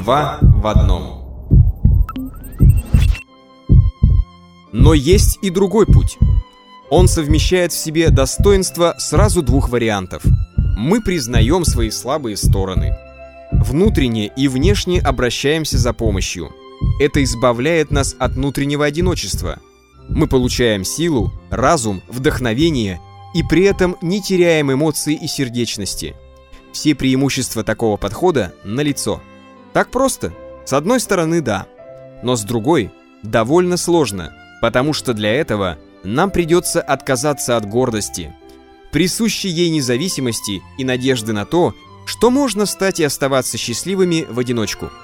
два в одном. Но есть и другой путь. Он совмещает в себе достоинства сразу двух вариантов. Мы признаем свои слабые стороны. Внутренне и внешне обращаемся за помощью. Это избавляет нас от внутреннего одиночества. Мы получаем силу, разум, вдохновение и при этом не теряем эмоции и сердечности. Все преимущества такого подхода налицо. Так просто. С одной стороны, да. Но с другой, довольно сложно, потому что для этого нам придется отказаться от гордости, присущей ей независимости и надежды на то, что можно стать и оставаться счастливыми в одиночку –